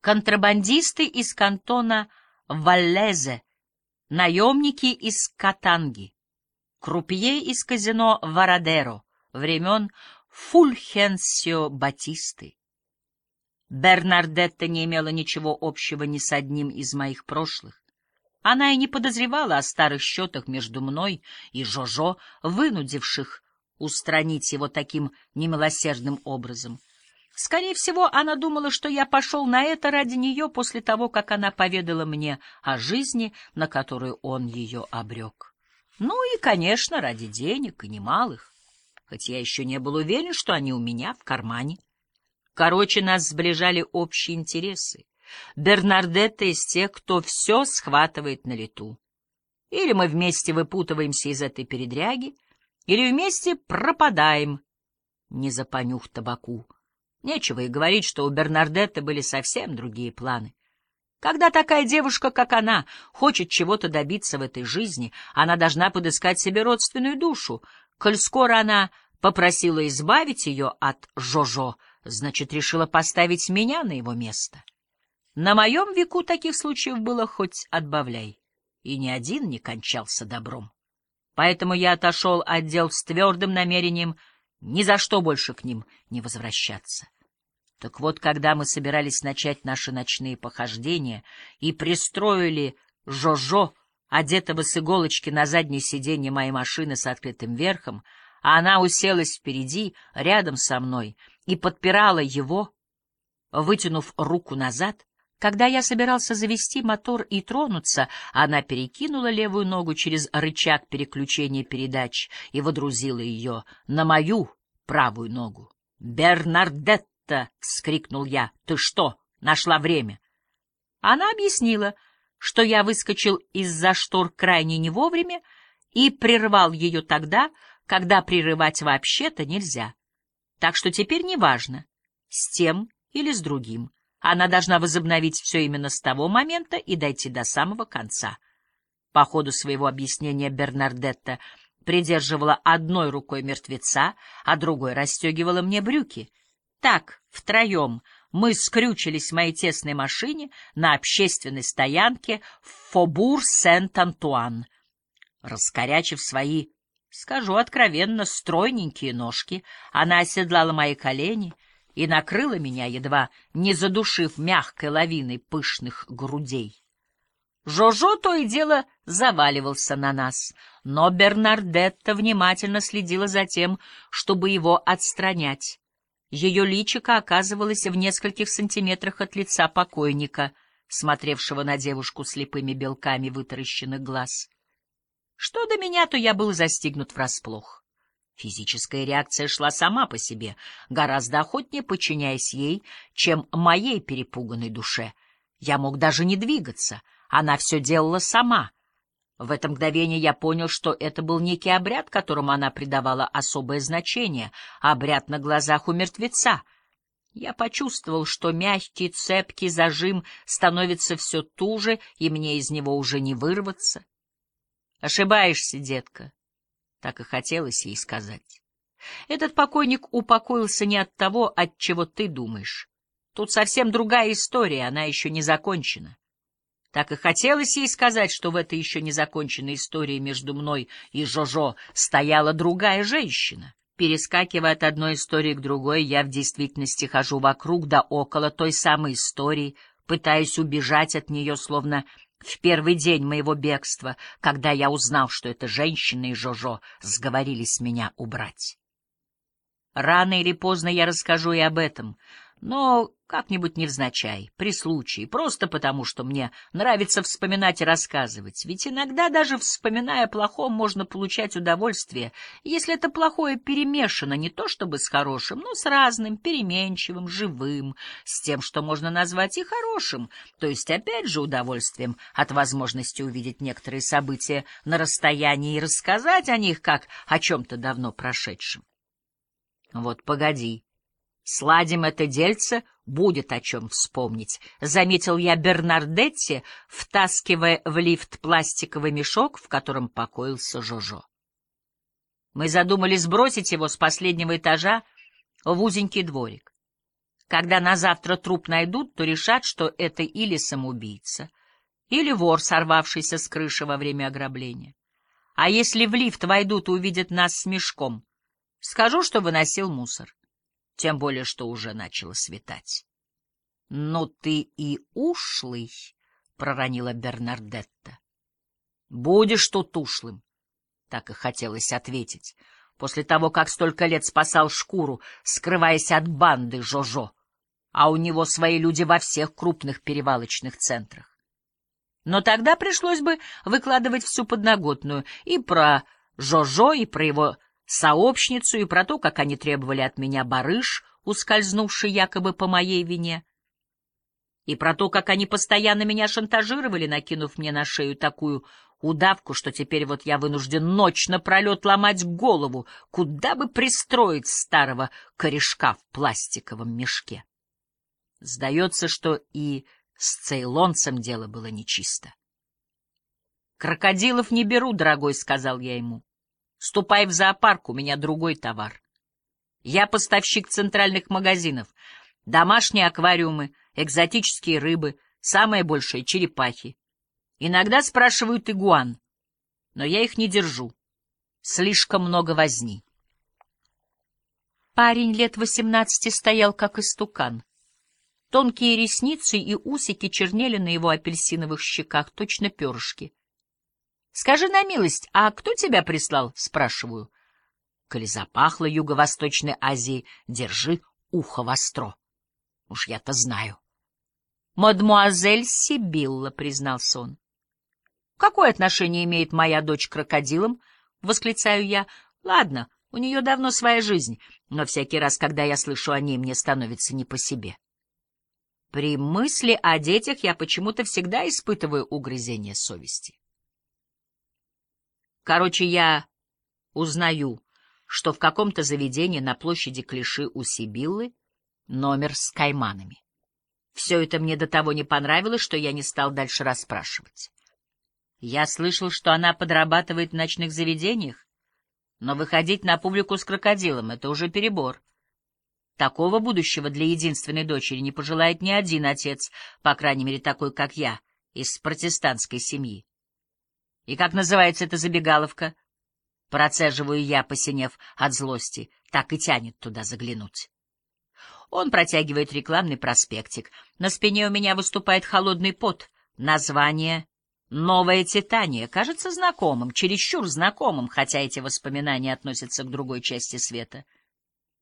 контрабандисты из кантона Валлезе, наемники из Катанги, крупье из казино Варадеро времен Фульхенсио Батисты. Бернардетта не имела ничего общего ни с одним из моих прошлых. Она и не подозревала о старых счетах между мной и Жожо, вынудивших устранить его таким немилосердным образом. Скорее всего, она думала, что я пошел на это ради нее после того, как она поведала мне о жизни, на которую он ее обрек. Ну и, конечно, ради денег, и немалых, хоть я еще не был уверен, что они у меня в кармане. Короче, нас сближали общие интересы. Бернардетта из тех, кто все схватывает на лету. Или мы вместе выпутываемся из этой передряги, или вместе пропадаем, не за понюх табаку. Нечего и говорить, что у Бернардетты были совсем другие планы. Когда такая девушка, как она, хочет чего-то добиться в этой жизни, она должна подыскать себе родственную душу. Коль скоро она попросила избавить ее от Жожо, значит, решила поставить меня на его место. На моем веку таких случаев было хоть отбавляй, и ни один не кончался добром. Поэтому я отошел от дел с твердым намерением ни за что больше к ним не возвращаться. Так вот, когда мы собирались начать наши ночные похождения и пристроили Жожо, одетого с иголочки на заднее сиденье моей машины с открытым верхом, а она уселась впереди, рядом со мной, и подпирала его, вытянув руку назад, когда я собирался завести мотор и тронуться, она перекинула левую ногу через рычаг переключения передач и водрузила ее на мою правую ногу. «Бернардетта!» — вскрикнул я. «Ты что, нашла время?» Она объяснила, что я выскочил из-за штор крайне не вовремя и прервал ее тогда, когда прерывать вообще-то нельзя. Так что теперь неважно, с тем или с другим. Она должна возобновить все именно с того момента и дойти до самого конца. По ходу своего объяснения Бернардетта придерживала одной рукой мертвеца, а другой расстегивала мне брюки. Так, втроем, мы скрючились в моей тесной машине на общественной стоянке в Фобур-Сент-Антуан. Раскорячив свои, скажу откровенно, стройненькие ножки, она оседлала мои колени — и накрыла меня, едва не задушив мягкой лавиной пышных грудей. Жожо то и дело заваливался на нас, но Бернардетта внимательно следила за тем, чтобы его отстранять. Ее личико оказывалось в нескольких сантиметрах от лица покойника, смотревшего на девушку слепыми белками вытаращенных глаз. Что до меня, то я был застигнут врасплох. Физическая реакция шла сама по себе, гораздо охотнее подчиняясь ей, чем моей перепуганной душе. Я мог даже не двигаться, она все делала сама. В это мгновение я понял, что это был некий обряд, которому она придавала особое значение, обряд на глазах у мертвеца. Я почувствовал, что мягкий, цепкий зажим становится все туже, и мне из него уже не вырваться. — Ошибаешься, детка. Так и хотелось ей сказать. Этот покойник упокоился не от того, от чего ты думаешь. Тут совсем другая история, она еще не закончена. Так и хотелось ей сказать, что в этой еще не законченной истории между мной и Жожо стояла другая женщина. Перескакивая от одной истории к другой, я в действительности хожу вокруг да около той самой истории, пытаясь убежать от нее, словно в первый день моего бегства, когда я узнал, что эта женщина и Жожо сговорились меня убрать. Рано или поздно я расскажу и об этом, но как-нибудь невзначай, при случае, просто потому, что мне нравится вспоминать и рассказывать. Ведь иногда, даже вспоминая о плохом, можно получать удовольствие, если это плохое перемешано не то чтобы с хорошим, но с разным, переменчивым, живым, с тем, что можно назвать и хорошим, то есть, опять же, удовольствием от возможности увидеть некоторые события на расстоянии и рассказать о них как о чем-то давно прошедшем. Вот погоди. Сладим это дельце, будет о чем вспомнить, — заметил я Бернардетти, втаскивая в лифт пластиковый мешок, в котором покоился Жожо. Мы задумали сбросить его с последнего этажа в узенький дворик. Когда на завтра труп найдут, то решат, что это или самоубийца, или вор, сорвавшийся с крыши во время ограбления. А если в лифт войдут и увидят нас с мешком, скажу, что выносил мусор. Тем более, что уже начало светать. — Ну ты и ушлый, — проронила Бернардетта. — Будешь тут ушлым, — так и хотелось ответить, после того, как столько лет спасал шкуру, скрываясь от банды Жожо, а у него свои люди во всех крупных перевалочных центрах. Но тогда пришлось бы выкладывать всю подноготную и про Жожо, и про его сообщницу, и про то, как они требовали от меня барыш, ускользнувший якобы по моей вине, и про то, как они постоянно меня шантажировали, накинув мне на шею такую удавку, что теперь вот я вынужден ночь напролет ломать голову, куда бы пристроить старого корешка в пластиковом мешке. Сдается, что и с цейлонцем дело было нечисто. «Крокодилов не беру, дорогой», — сказал я ему. «Ступай в зоопарк, у меня другой товар. Я поставщик центральных магазинов, домашние аквариумы, экзотические рыбы, самые большие — черепахи. Иногда спрашивают игуан, но я их не держу. Слишком много возни». Парень лет восемнадцати стоял, как истукан. Тонкие ресницы и усики чернели на его апельсиновых щеках, точно перышки. — Скажи на милость, а кто тебя прислал? — спрашиваю. — Коли запахло Юго-Восточной Азии, держи ухо востро. Уж я-то знаю. — Мадмуазель Сибилла, — признался он. — Какое отношение имеет моя дочь к крокодилам? — восклицаю я. — Ладно, у нее давно своя жизнь, но всякий раз, когда я слышу о ней, мне становится не по себе. — при мысли о детях я почему-то всегда испытываю угрызение совести. Короче, я узнаю, что в каком-то заведении на площади Клиши у Сибиллы номер с кайманами. Все это мне до того не понравилось, что я не стал дальше расспрашивать. Я слышал, что она подрабатывает в ночных заведениях, но выходить на публику с крокодилом — это уже перебор. Такого будущего для единственной дочери не пожелает ни один отец, по крайней мере, такой, как я, из протестантской семьи. И как называется эта забегаловка? Процеживаю я, посинев от злости, так и тянет туда заглянуть. Он протягивает рекламный проспектик. На спине у меня выступает холодный пот. Название «Новая Титания» кажется знакомым, чересчур знакомым, хотя эти воспоминания относятся к другой части света —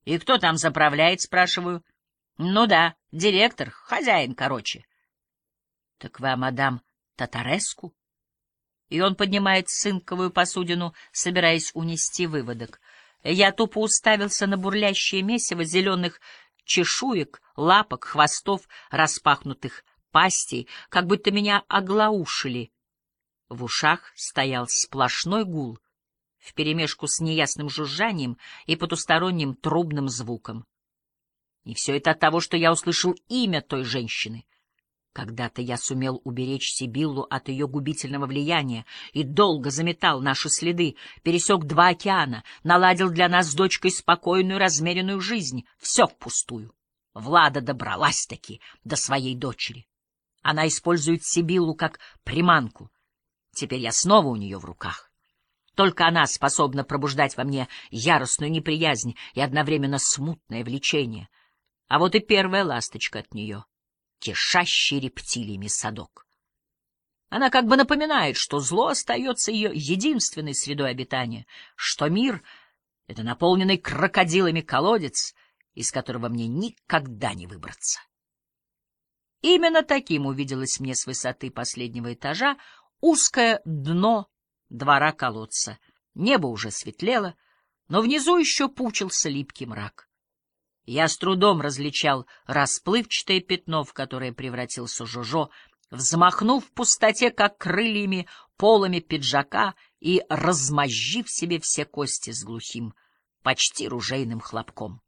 и кто там заправляет, спрашиваю. Ну да, директор, хозяин, короче. Так вы, мадам Татареску? И он поднимает цинковую посудину, собираясь унести выводок. Я тупо уставился на бурлящее месиво зеленых чешуек, лапок, хвостов, распахнутых пастей, как будто меня оглаушили. В ушах стоял сплошной гул — вперемешку с неясным жужжанием и потусторонним трубным звуком. И все это от того, что я услышал имя той женщины. Когда-то я сумел уберечь Сибиллу от ее губительного влияния и долго заметал наши следы, пересек два океана, наладил для нас с дочкой спокойную, размеренную жизнь. Все впустую. Влада добралась-таки до своей дочери. Она использует Сибиллу как приманку. Теперь я снова у нее в руках. Только она способна пробуждать во мне яростную неприязнь и одновременно смутное влечение. А вот и первая ласточка от нее — кишащий рептилиями садок. Она как бы напоминает, что зло остается ее единственной средой обитания, что мир — это наполненный крокодилами колодец, из которого мне никогда не выбраться. Именно таким увиделось мне с высоты последнего этажа узкое дно двора колодца. Небо уже светлело, но внизу еще пучился липкий мрак. Я с трудом различал расплывчатое пятно, в которое превратился Жожо, взмахнув в пустоте, как крыльями, полами пиджака и размозжив себе все кости с глухим, почти ружейным хлопком.